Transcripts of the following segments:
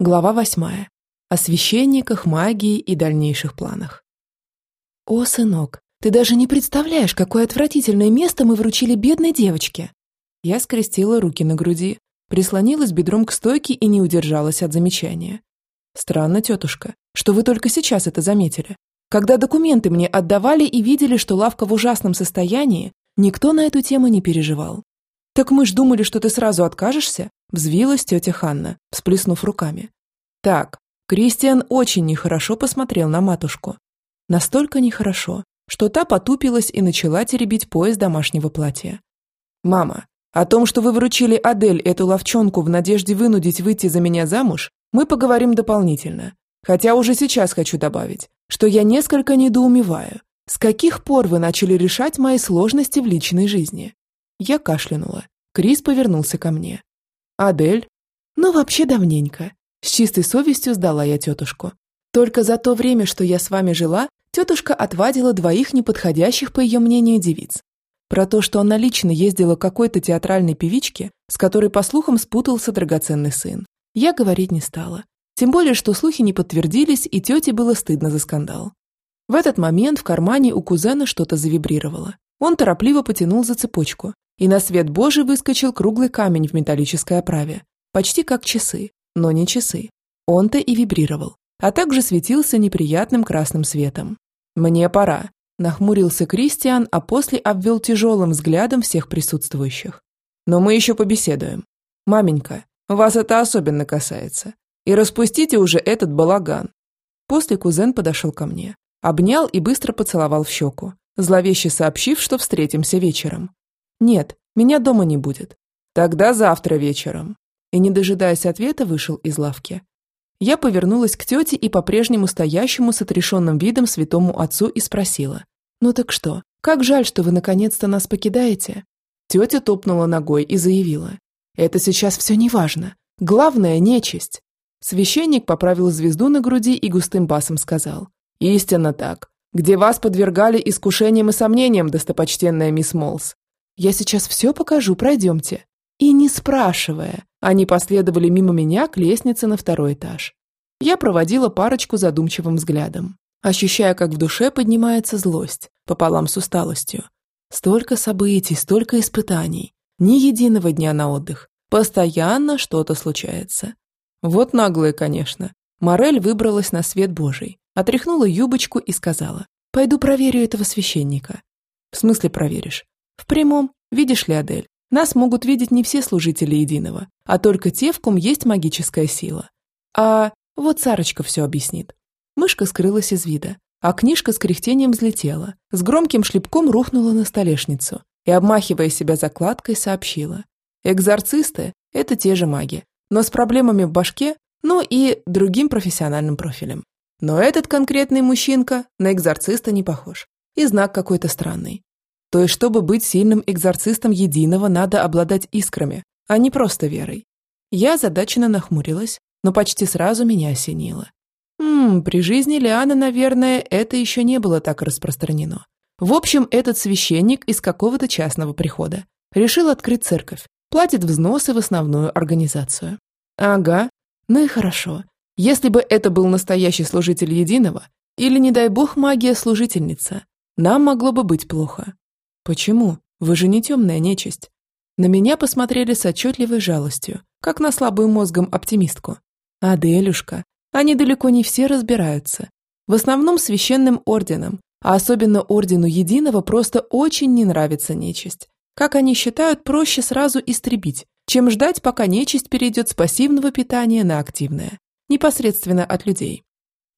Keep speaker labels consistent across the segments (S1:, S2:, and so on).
S1: Глава восьмая. О священниках, магии и дальнейших планах. «О, сынок, ты даже не представляешь, какое отвратительное место мы вручили бедной девочке!» Я скрестила руки на груди, прислонилась бедром к стойке и не удержалась от замечания. «Странно, тетушка, что вы только сейчас это заметили. Когда документы мне отдавали и видели, что лавка в ужасном состоянии, никто на эту тему не переживал. Так мы ж думали, что ты сразу откажешься, Взвилась тетя Ханна, всплеснув руками. Так, Кристиан очень нехорошо посмотрел на матушку. Настолько нехорошо, что та потупилась и начала теребить пояс домашнего платья. «Мама, о том, что вы вручили Адель эту ловчонку в надежде вынудить выйти за меня замуж, мы поговорим дополнительно. Хотя уже сейчас хочу добавить, что я несколько недоумеваю, с каких пор вы начали решать мои сложности в личной жизни?» Я кашлянула. Крис повернулся ко мне. Адель? Ну, вообще давненько. С чистой совестью сдала я тетушку. Только за то время, что я с вами жила, тетушка отвадила двоих неподходящих, по ее мнению, девиц. Про то, что она лично ездила к какой-то театральной певичке, с которой, по слухам, спутался драгоценный сын. Я говорить не стала. Тем более, что слухи не подтвердились, и тете было стыдно за скандал. В этот момент в кармане у кузена что-то завибрировало. Он торопливо потянул за цепочку, и на свет Божий выскочил круглый камень в металлической оправе, почти как часы, но не часы. Он-то и вибрировал, а также светился неприятным красным светом. «Мне пора», – нахмурился Кристиан, а после обвел тяжелым взглядом всех присутствующих. «Но мы еще побеседуем. Маменька, вас это особенно касается. И распустите уже этот балаган». После кузен подошел ко мне, обнял и быстро поцеловал в щеку, зловеще сообщив, что встретимся вечером. «Нет, меня дома не будет». «Тогда завтра вечером». И, не дожидаясь ответа, вышел из лавки. Я повернулась к тете и по-прежнему стоящему с отрешенным видом святому отцу и спросила. «Ну так что, как жаль, что вы наконец-то нас покидаете?» Тетя топнула ногой и заявила. «Это сейчас все неважно. Главное – нечисть». Священник поправил звезду на груди и густым басом сказал. «Истинно так. Где вас подвергали искушениям и сомнениям, достопочтенная мисс Молс. Я сейчас все покажу, пройдемте». И не спрашивая, они последовали мимо меня к лестнице на второй этаж. Я проводила парочку задумчивым взглядом, ощущая, как в душе поднимается злость, пополам с усталостью. Столько событий, столько испытаний, ни единого дня на отдых. Постоянно что-то случается. Вот наглые, конечно. Морель выбралась на свет Божий, отряхнула юбочку и сказала, «Пойду проверю этого священника». «В смысле проверишь? В прямом, видишь ли, Адель, нас могут видеть не все служители единого, а только те, в ком есть магическая сила. А вот Сарочка все объяснит. Мышка скрылась из вида, а книжка с кряхтением взлетела, с громким шлепком рухнула на столешницу и, обмахивая себя закладкой, сообщила. Экзорцисты – это те же маги, но с проблемами в башке, ну и другим профессиональным профилем. Но этот конкретный мужчинка на экзорциста не похож. И знак какой-то странный. То есть, чтобы быть сильным экзорцистом единого, надо обладать искрами, а не просто верой. Я задаченно нахмурилась, но почти сразу меня осенило. Ммм, при жизни Лианы, наверное, это еще не было так распространено. В общем, этот священник из какого-то частного прихода решил открыть церковь, платит взносы в основную организацию. Ага, ну и хорошо. Если бы это был настоящий служитель единого, или, не дай бог, магия-служительница, нам могло бы быть плохо. «Почему? Вы же не темная нечисть». На меня посмотрели с отчетливой жалостью, как на слабую мозгом оптимистку. «Аделюшка, они далеко не все разбираются. В основном священным орденом, а особенно ордену единого просто очень не нравится нечисть. Как они считают, проще сразу истребить, чем ждать, пока нечисть перейдет с пассивного питания на активное, непосредственно от людей.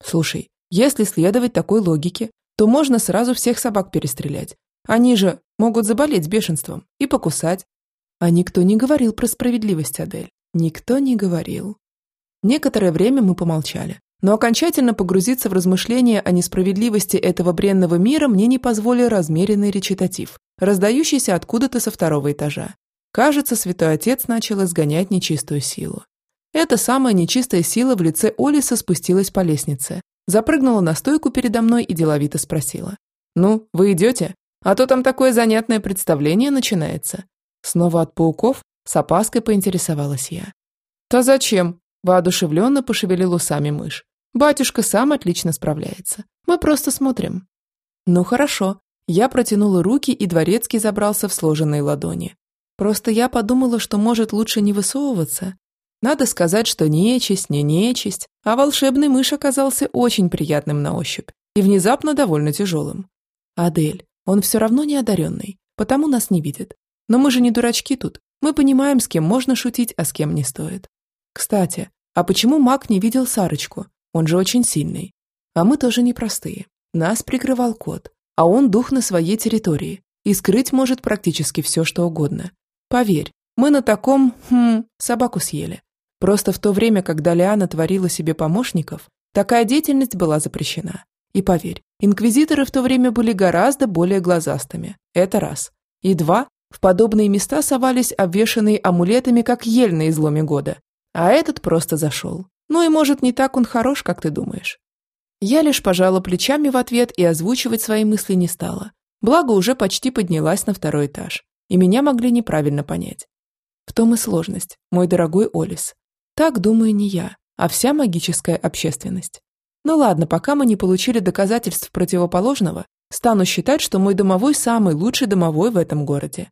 S1: Слушай, если следовать такой логике, то можно сразу всех собак перестрелять, они же могут заболеть бешенством и покусать. А никто не говорил про справедливость, Адель. Никто не говорил. Некоторое время мы помолчали. Но окончательно погрузиться в размышления о несправедливости этого бренного мира мне не позволил размеренный речитатив, раздающийся откуда-то со второго этажа. Кажется, святой отец начал изгонять нечистую силу. Эта самая нечистая сила в лице Олиса спустилась по лестнице, запрыгнула на стойку передо мной и деловито спросила. «Ну, вы идете? А то там такое занятное представление начинается. Снова от пауков с опаской поинтересовалась я. «То зачем?» – Воодушевленно пошевелил усами мышь. Батюшка сам отлично справляется. Мы просто смотрим. Ну хорошо. Я протянула руки, и дворецкий забрался в сложенные ладони. Просто я подумала, что может лучше не высовываться. Надо сказать, что нечисть, не нечисть, а волшебный мышь оказался очень приятным на ощупь и внезапно довольно тяжелым. Адель, он все равно не одаренный, потому нас не видит. Но мы же не дурачки тут. Мы понимаем, с кем можно шутить, а с кем не стоит. Кстати, а почему маг не видел Сарочку? Он же очень сильный. А мы тоже непростые. Нас прикрывал кот, а он дух на своей территории и скрыть может практически все, что угодно. Поверь, мы на таком, хм, собаку съели. Просто в то время, когда Лиана творила себе помощников, такая деятельность была запрещена. И поверь, инквизиторы в то время были гораздо более глазастыми. Это раз. И два, в подобные места совались обвешанные амулетами, как ель на изломе года. А этот просто зашел. Ну и может, не так он хорош, как ты думаешь. Я лишь пожала плечами в ответ и озвучивать свои мысли не стала. Благо, уже почти поднялась на второй этаж. И меня могли неправильно понять. В том и сложность, мой дорогой Олис. Так думаю не я, а вся магическая общественность. Ну ладно, пока мы не получили доказательств противоположного, стану считать, что мой домовой самый лучший домовой в этом городе.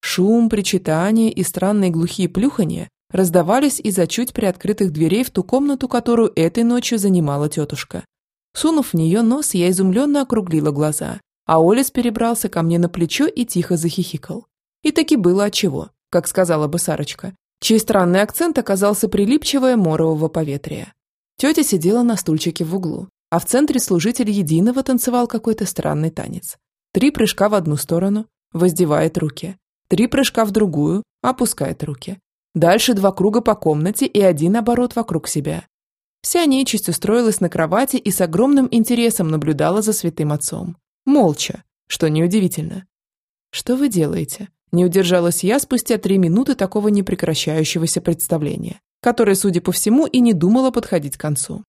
S1: Шум, причитание и странные глухие плюхания раздавались из-за чуть приоткрытых дверей в ту комнату, которую этой ночью занимала тетушка. Сунув в нее нос, я изумленно округлила глаза, а Олес перебрался ко мне на плечо и тихо захихикал. И таки было отчего, как сказала бы Сарочка, чей странный акцент оказался прилипчивое морового поветрия. Тетя сидела на стульчике в углу, а в центре служитель единого танцевал какой-то странный танец. Три прыжка в одну сторону, воздевает руки. Три прыжка в другую, опускает руки. Дальше два круга по комнате и один оборот вокруг себя. Вся нечисть устроилась на кровати и с огромным интересом наблюдала за святым отцом. Молча, что неудивительно. «Что вы делаете?» Не удержалась я спустя три минуты такого непрекращающегося представления, которое, судя по всему, и не думало подходить к концу.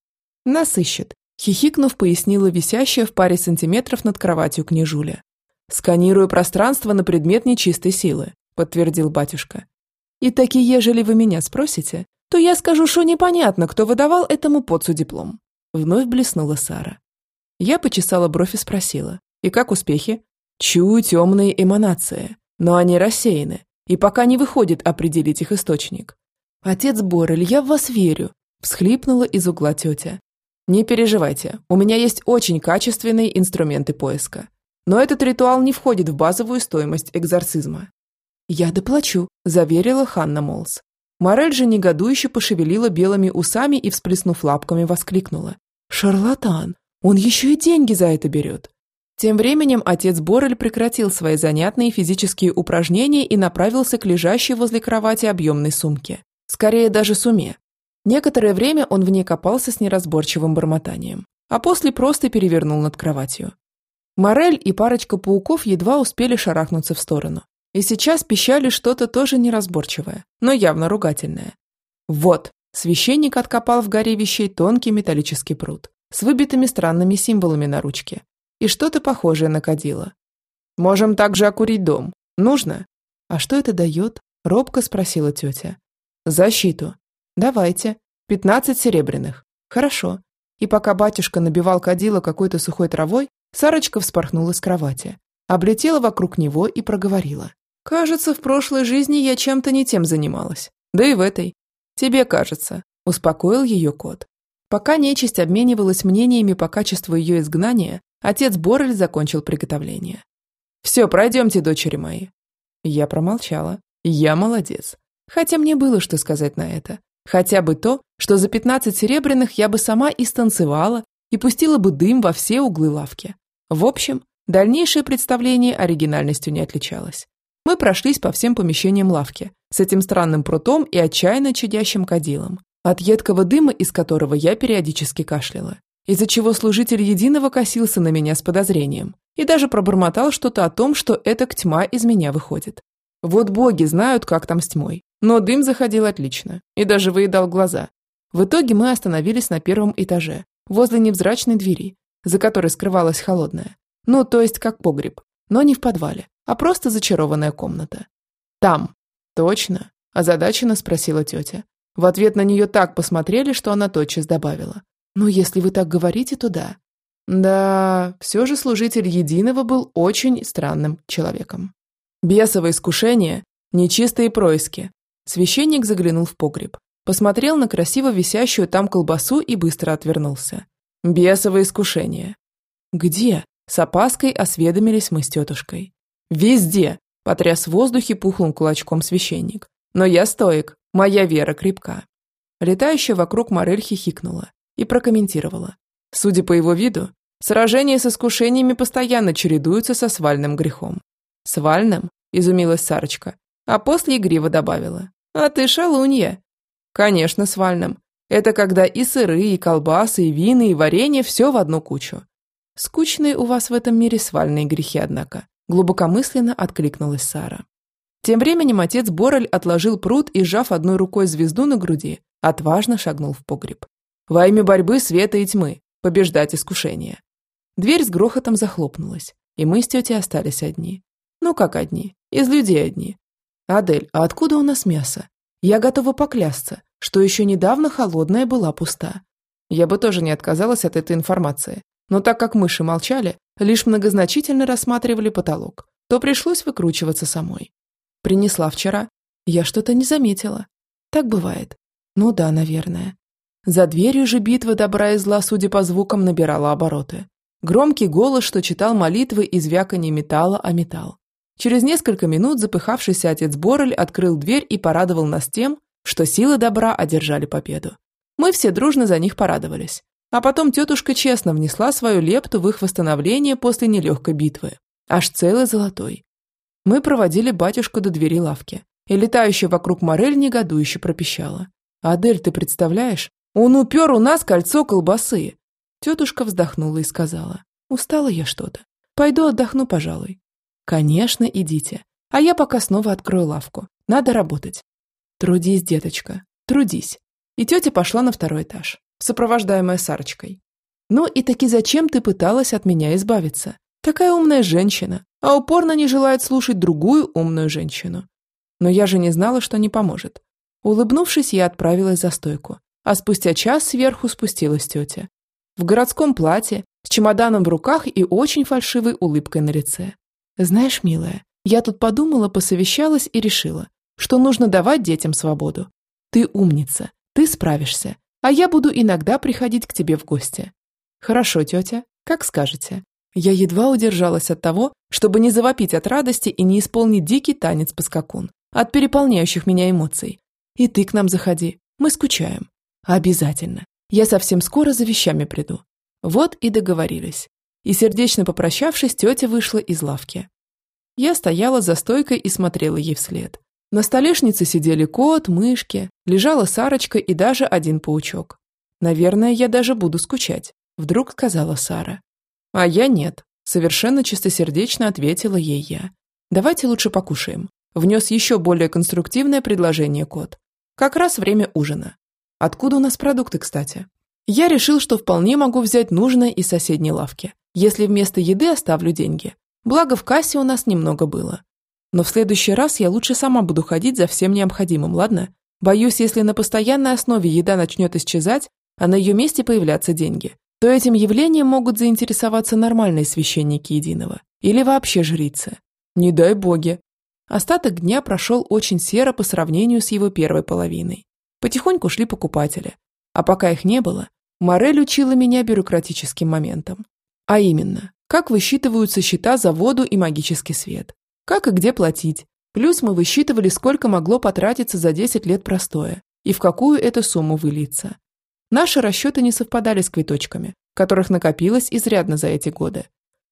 S1: «Нас ищет», – хихикнув, пояснила висящая в паре сантиметров над кроватью княжуля. «Сканирую пространство на предмет нечистой силы», – подтвердил батюшка. «И таки, ежели вы меня спросите, то я скажу, что непонятно, кто выдавал этому подсу диплом». Вновь блеснула Сара. Я почесала бровь и спросила. «И как успехи?» «Чую темные эманации но они рассеяны, и пока не выходит определить их источник. «Отец Борель, я в вас верю», – всхлипнула из угла тетя. «Не переживайте, у меня есть очень качественные инструменты поиска. Но этот ритуал не входит в базовую стоимость экзорцизма». «Я доплачу», – заверила Ханна Молс. Морель же негодующе пошевелила белыми усами и, всплеснув лапками, воскликнула. «Шарлатан! Он еще и деньги за это берет!» Тем временем отец Борель прекратил свои занятные физические упражнения и направился к лежащей возле кровати объемной сумке. Скорее даже суме. Некоторое время он в ней копался с неразборчивым бормотанием, а после просто перевернул над кроватью. Морель и парочка пауков едва успели шарахнуться в сторону. И сейчас пищали что-то тоже неразборчивое, но явно ругательное. Вот, священник откопал в горе вещей тонкий металлический пруд с выбитыми странными символами на ручке, и что-то похожее на кадила. «Можем также окурить дом. Нужно?» «А что это дает?» – робко спросила тетя. «Защиту. Давайте. Пятнадцать серебряных. Хорошо». И пока батюшка набивал кадила какой-то сухой травой, Сарочка вспорхнула с кровати, облетела вокруг него и проговорила. «Кажется, в прошлой жизни я чем-то не тем занималась. Да и в этой. Тебе кажется», – успокоил ее кот. Пока нечисть обменивалась мнениями по качеству ее изгнания, Отец Борель закончил приготовление. «Все, пройдемте, дочери мои». Я промолчала. Я молодец. Хотя мне было что сказать на это. Хотя бы то, что за 15 серебряных я бы сама и станцевала, и пустила бы дым во все углы лавки. В общем, дальнейшее представление оригинальностью не отличалось. Мы прошлись по всем помещениям лавки, с этим странным прутом и отчаянно чадящим кадилом, от едкого дыма из которого я периодически кашляла из-за чего служитель единого косился на меня с подозрением и даже пробормотал что-то о том, что эта тьма из меня выходит. Вот боги знают, как там с тьмой, но дым заходил отлично и даже выедал глаза. В итоге мы остановились на первом этаже, возле невзрачной двери, за которой скрывалась холодная. Ну, то есть как погреб, но не в подвале, а просто зачарованная комната. Там. Точно, озадаченно спросила тетя. В ответ на нее так посмотрели, что она тотчас добавила. «Ну, если вы так говорите, то да». Да, все же служитель Единого был очень странным человеком. Бесово искушение, нечистые происки. Священник заглянул в погреб, посмотрел на красиво висящую там колбасу и быстро отвернулся. Бесово искушение. «Где?» – с опаской осведомились мы с тетушкой. «Везде!» – потряс в воздухе пухлым кулачком священник. «Но я стоек, моя вера крепка». Летающая вокруг морель хихикнула и прокомментировала. Судя по его виду, сражения с искушениями постоянно чередуются со свальным грехом. «Свальным?» – изумилась Сарочка, а после игриво добавила. «А ты шалунья!» «Конечно, свальным. Это когда и сыры, и колбасы, и вины, и варенье – все в одну кучу. Скучные у вас в этом мире свальные грехи, однако», – глубокомысленно откликнулась Сара. Тем временем отец Борель отложил пруд и, сжав одной рукой звезду на груди, отважно шагнул в погреб. «Во имя борьбы света и тьмы, побеждать искушение. Дверь с грохотом захлопнулась, и мы с тетей остались одни. Ну как одни? Из людей одни. Адель, а откуда у нас мясо? Я готова поклясться, что еще недавно холодная была пуста. Я бы тоже не отказалась от этой информации, но так как мыши молчали, лишь многозначительно рассматривали потолок, то пришлось выкручиваться самой. Принесла вчера. Я что-то не заметила. Так бывает. Ну да, наверное. За дверью же битва добра и зла, судя по звукам, набирала обороты. Громкий голос, что читал молитвы из вяканья металла о металл. Через несколько минут запыхавшийся отец Борель открыл дверь и порадовал нас тем, что силы добра одержали победу. Мы все дружно за них порадовались. А потом тетушка честно внесла свою лепту в их восстановление после нелегкой битвы. Аж целый золотой. Мы проводили батюшку до двери лавки, и летающая вокруг морель негодующе пропищала. «Адель, ты представляешь, он упер у нас кольцо колбасы. Тетушка вздохнула и сказала. Устала я что-то. Пойду отдохну, пожалуй. Конечно, идите. А я пока снова открою лавку. Надо работать. Трудись, деточка, трудись. И тетя пошла на второй этаж, сопровождаемая Сарочкой. Ну и таки зачем ты пыталась от меня избавиться? Такая умная женщина, а упорно не желает слушать другую умную женщину. Но я же не знала, что не поможет. Улыбнувшись, я отправилась за стойку, а спустя час сверху спустилась тетя. В городском платье, с чемоданом в руках и очень фальшивой улыбкой на лице. «Знаешь, милая, я тут подумала, посовещалась и решила, что нужно давать детям свободу. Ты умница, ты справишься, а я буду иногда приходить к тебе в гости». «Хорошо, тетя, как скажете». Я едва удержалась от того, чтобы не завопить от радости и не исполнить дикий танец-поскакун от переполняющих меня эмоций. И ты к нам заходи, мы скучаем. Обязательно. Я совсем скоро за вещами приду. Вот и договорились. И сердечно попрощавшись, тетя вышла из лавки. Я стояла за стойкой и смотрела ей вслед. На столешнице сидели кот, мышки, лежала Сарочка и даже один паучок. «Наверное, я даже буду скучать», – вдруг сказала Сара. «А я нет», – совершенно чистосердечно ответила ей я. «Давайте лучше покушаем», – внес еще более конструктивное предложение кот. «Как раз время ужина. Откуда у нас продукты, кстати? Я решил, что вполне могу взять нужное из соседней лавки, если вместо еды оставлю деньги. Благо в кассе у нас немного было. Но в следующий раз я лучше сама буду ходить за всем необходимым, ладно? Боюсь, если на постоянной основе еда начнет исчезать, а на ее месте появляться деньги, то этим явлением могут заинтересоваться нормальные священники единого или вообще жрицы. Не дай боги. Остаток дня прошел очень серо по сравнению с его первой половиной. Потихоньку шли покупатели. А пока их не было, Морель учила меня бюрократическим моментам. А именно, как высчитываются счета за воду и магический свет. Как и где платить. Плюс мы высчитывали, сколько могло потратиться за 10 лет простоя и в какую эту сумму вылиться. Наши расчеты не совпадали с квиточками, которых накопилось изрядно за эти годы.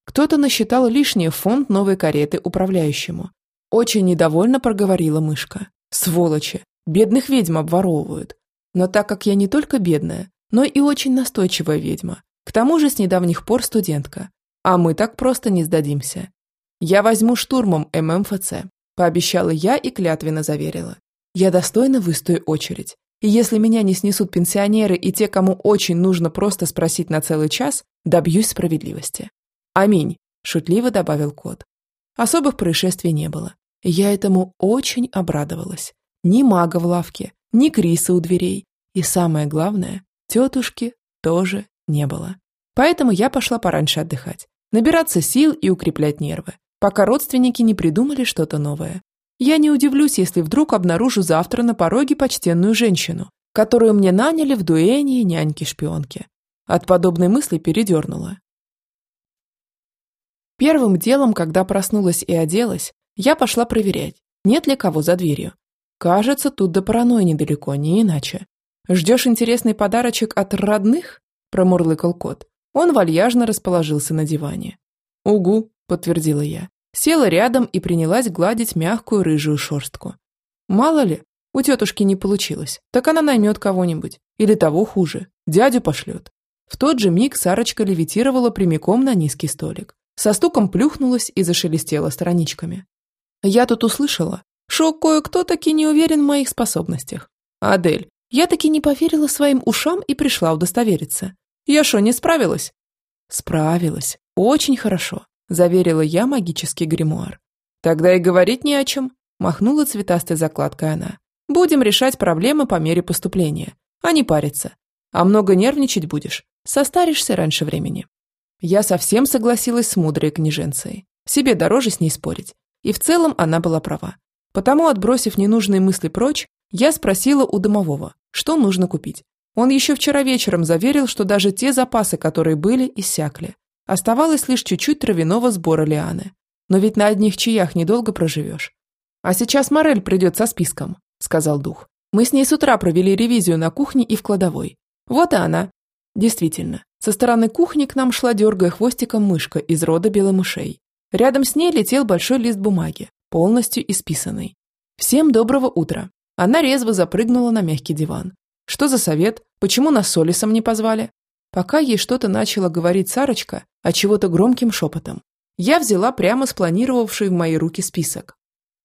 S1: Кто-то насчитал лишнее в фонд новой кареты управляющему. Очень недовольно проговорила мышка. Сволочи, Бедных ведьм обворовывают. Но так как я не только бедная, но и очень настойчивая ведьма, к тому же с недавних пор студентка, а мы так просто не сдадимся. Я возьму штурмом ММФЦ, пообещала я и клятвенно заверила. Я достойно выстою очередь. И если меня не снесут пенсионеры и те, кому очень нужно просто спросить на целый час, добьюсь справедливости. Аминь, шутливо добавил кот. Особых происшествий не было. Я этому очень обрадовалась. Ни мага в лавке, ни Криса у дверей. И самое главное, тетушки тоже не было. Поэтому я пошла пораньше отдыхать, набираться сил и укреплять нервы, пока родственники не придумали что-то новое. Я не удивлюсь, если вдруг обнаружу завтра на пороге почтенную женщину, которую мне наняли в дуэнии няньки-шпионки. От подобной мысли передернула. Первым делом, когда проснулась и оделась, я пошла проверять, нет ли кого за дверью. Кажется, тут до паранойи недалеко, не иначе. «Ждешь интересный подарочек от родных?» – промурлыкал кот. Он вальяжно расположился на диване. «Угу», – подтвердила я. Села рядом и принялась гладить мягкую рыжую шерстку. Мало ли, у тетушки не получилось, так она наймет кого-нибудь. Или того хуже, дядю пошлет. В тот же миг Сарочка левитировала прямиком на низкий столик. Со стуком плюхнулась и зашелестела страничками. Я тут услышала, что кое-кто таки не уверен в моих способностях. Адель, я таки не поверила своим ушам и пришла удостовериться. Я что, не справилась? Справилась. Очень хорошо, заверила я магический гримуар. Тогда и говорить не о чем, махнула цветастой закладкой она. Будем решать проблемы по мере поступления, а не париться. А много нервничать будешь, состаришься раньше времени. Я совсем согласилась с мудрой княженцей. Себе дороже с ней спорить. И в целом она была права. Потому, отбросив ненужные мысли прочь, я спросила у домового, что нужно купить. Он еще вчера вечером заверил, что даже те запасы, которые были, иссякли. Оставалось лишь чуть-чуть травяного сбора лианы. Но ведь на одних чаях недолго проживешь. «А сейчас Морель придет со списком», – сказал дух. «Мы с ней с утра провели ревизию на кухне и в кладовой. Вот и она». Действительно, со стороны кухни к нам шла, дергая хвостиком мышка из рода беломышей. Рядом с ней летел большой лист бумаги, полностью исписанный. «Всем доброго утра!» Она резво запрыгнула на мягкий диван. «Что за совет? Почему нас с Олисом не позвали?» Пока ей что-то начала говорить Сарочка, а чего-то громким шепотом. Я взяла прямо спланировавший в мои руки список.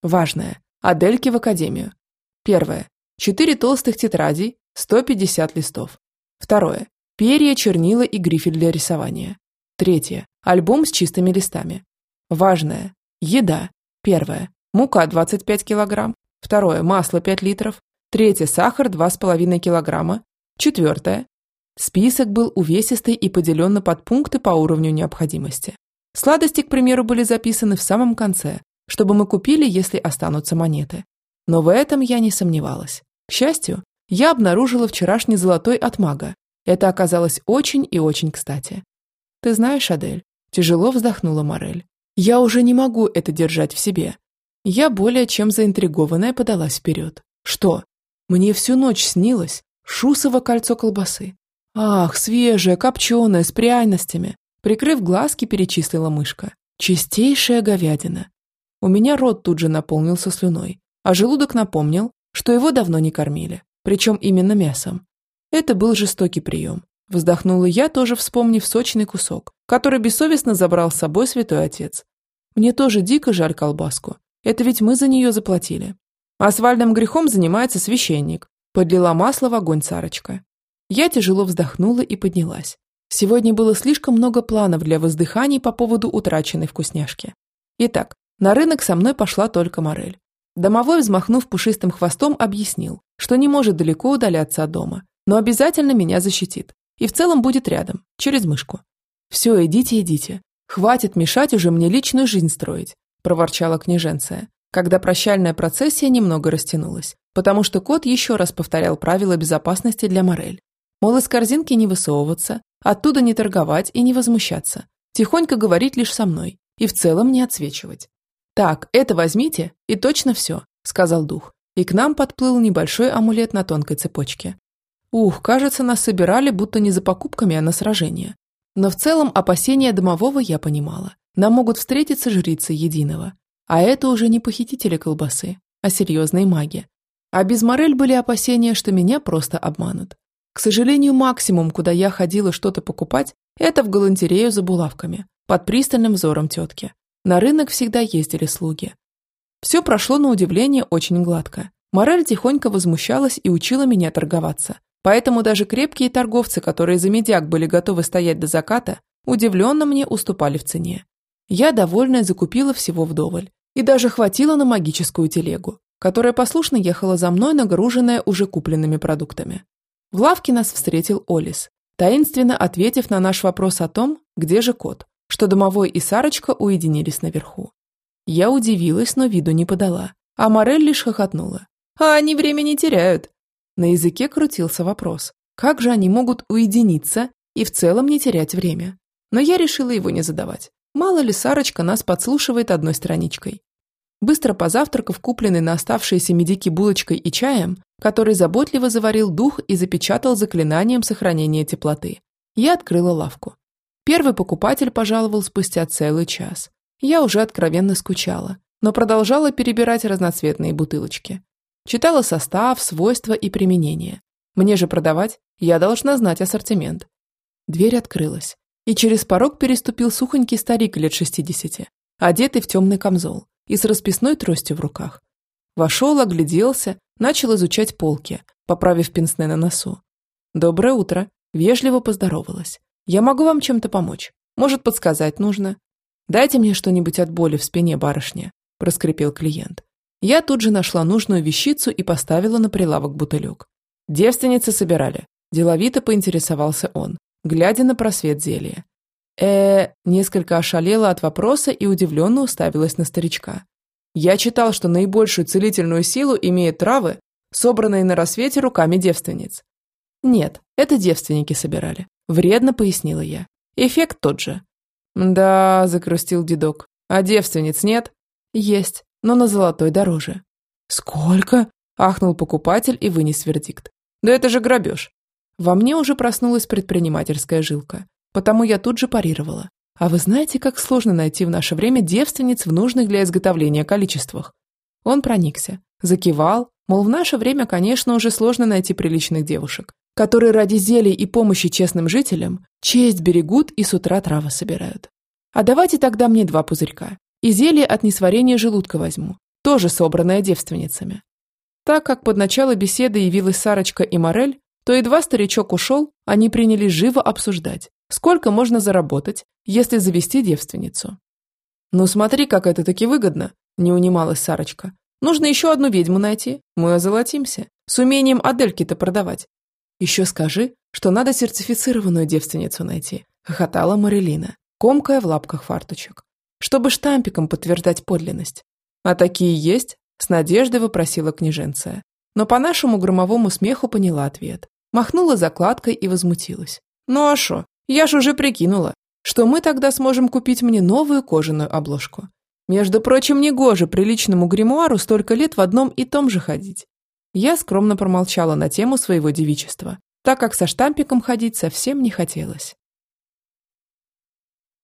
S1: Важное. Адельки в академию. Первое. Четыре толстых тетрадей, 150 листов. Второе. Перья, чернила и грифель для рисования. Третье. Альбом с чистыми листами. Важное. Еда. Первое. Мука 25 килограмм. Второе. Масло 5 литров. Третье. Сахар 2,5 килограмма. Четвертое. Список был увесистый и поделен на подпункты по уровню необходимости. Сладости, к примеру, были записаны в самом конце, чтобы мы купили, если останутся монеты. Но в этом я не сомневалась. К счастью, я обнаружила вчерашний золотой от мага. Это оказалось очень и очень кстати. «Ты знаешь, Адель?» – тяжело вздохнула Морель. Я уже не могу это держать в себе. Я более чем заинтригованная подалась вперед. Что? Мне всю ночь снилось шусово кольцо колбасы. Ах, свежее, копченое, с пряностями. Прикрыв глазки, перечислила мышка. Чистейшая говядина. У меня рот тут же наполнился слюной, а желудок напомнил, что его давно не кормили, причем именно мясом. Это был жестокий прием. Вздохнула я, тоже вспомнив сочный кусок, который бессовестно забрал с собой святой отец. Мне тоже дико жаль колбаску. Это ведь мы за нее заплатили. Асфальтным грехом занимается священник. Подлила масло в огонь царочка. Я тяжело вздохнула и поднялась. Сегодня было слишком много планов для воздыханий по поводу утраченной вкусняшки. Итак, на рынок со мной пошла только Морель. Домовой, взмахнув пушистым хвостом, объяснил, что не может далеко удаляться от дома, но обязательно меня защитит. И в целом будет рядом, через мышку. «Все, идите, идите. Хватит мешать уже мне личную жизнь строить», – проворчала княженция, когда прощальная процессия немного растянулась, потому что кот еще раз повторял правила безопасности для Морель. Мол, из корзинки не высовываться, оттуда не торговать и не возмущаться, тихонько говорить лишь со мной и в целом не отсвечивать. «Так, это возьмите, и точно все», – сказал дух, и к нам подплыл небольшой амулет на тонкой цепочке. Ух, кажется, нас собирали будто не за покупками, а на сражение. Но в целом опасения домового я понимала. Нам могут встретиться жрицы единого. А это уже не похитители колбасы, а серьезные маги. А без Морель были опасения, что меня просто обманут. К сожалению, максимум, куда я ходила что-то покупать, это в галантерею за булавками, под пристальным взором тетки. На рынок всегда ездили слуги. Все прошло на удивление очень гладко. Морель тихонько возмущалась и учила меня торговаться, Поэтому даже крепкие торговцы, которые за медяк были готовы стоять до заката, удивленно мне уступали в цене. Я, довольная, закупила всего вдоволь. И даже хватило на магическую телегу. которая послушно ехала за мной, нагруженная уже купленными продуктами. В лавке нас встретил Олис, таинственно ответив на наш вопрос о том, где же кот, что домовой и Сарочка уединились наверху. Я удивилась, но виду не подала, а Морель лишь хохотнула. «А они не теряют!» На языке крутился вопрос, как же они могут уединиться и в целом не терять время? Но я решила его не задавать. Мало ли Сарочка нас подслушивает одной страничкой. Быстро позавтракав купленной на оставшиеся медики булочкой и чаем, который заботливо заварил дух и запечатал заклинанием сохранения теплоты, я открыла лавку. Первый покупатель пожаловал спустя целый час. Я уже откровенно скучала, но продолжала перебирать разноцветные бутылочки. Читала состав, свойства и применение. Мне же продавать, я должна знать ассортимент. Дверь открылась, и через порог переступил сухонький старик лет шестидесяти, одетый в темный камзол и с расписной тростью в руках. Вошел, огляделся, начал изучать полки, поправив пенсне на носу. «Доброе утро», – вежливо поздоровалась. «Я могу вам чем-то помочь? Может, подсказать нужно?» «Дайте мне что-нибудь от боли в спине, барышня», – проскрипел клиент. Я тут же нашла нужную вещицу и поставила на прилавок бутылек. «Девственницы собирали», – деловито поинтересовался он, глядя на просвет зелья э несколько ошалела от вопроса и удивленно уставилась на старичка. Я читал, что наибольшую целительную силу имеют травы, собранные на рассвете руками девственниц. Нет, это девственники собирали. Вредно пояснила я. Эффект тот же. Да, закрустил дедок. А девственниц нет? Есть, но на золотой дороже. Сколько? Ахнул покупатель и вынес вердикт. Да это же грабеж. Во мне уже проснулась предпринимательская жилка. Потому я тут же парировала. А вы знаете, как сложно найти в наше время девственниц в нужных для изготовления количествах? Он проникся, закивал, мол, в наше время, конечно, уже сложно найти приличных девушек, которые ради зелий и помощи честным жителям честь берегут и с утра травы собирают. А давайте тогда мне два пузырька. И зелье от несварения желудка возьму, тоже собранное девственницами. Так как под начало беседы явилась Сарочка и Морель, то едва старичок ушел, они принялись живо обсуждать, Сколько можно заработать, если завести девственницу? Ну смотри, как это таки выгодно, не унималась Сарочка. Нужно еще одну ведьму найти, мы озолотимся. С умением Адельки-то продавать. Еще скажи, что надо сертифицированную девственницу найти, хохотала Марилина, комкая в лапках фарточек, чтобы штампиком подтверждать подлинность. А такие есть? С надеждой вопросила княженция. Но по нашему громовому смеху поняла ответ. Махнула закладкой и возмутилась. Ну а шо, я ж уже прикинула, что мы тогда сможем купить мне новую кожаную обложку. Между прочим, негоже приличному гримуару столько лет в одном и том же ходить. Я скромно промолчала на тему своего девичества, так как со штампиком ходить совсем не хотелось.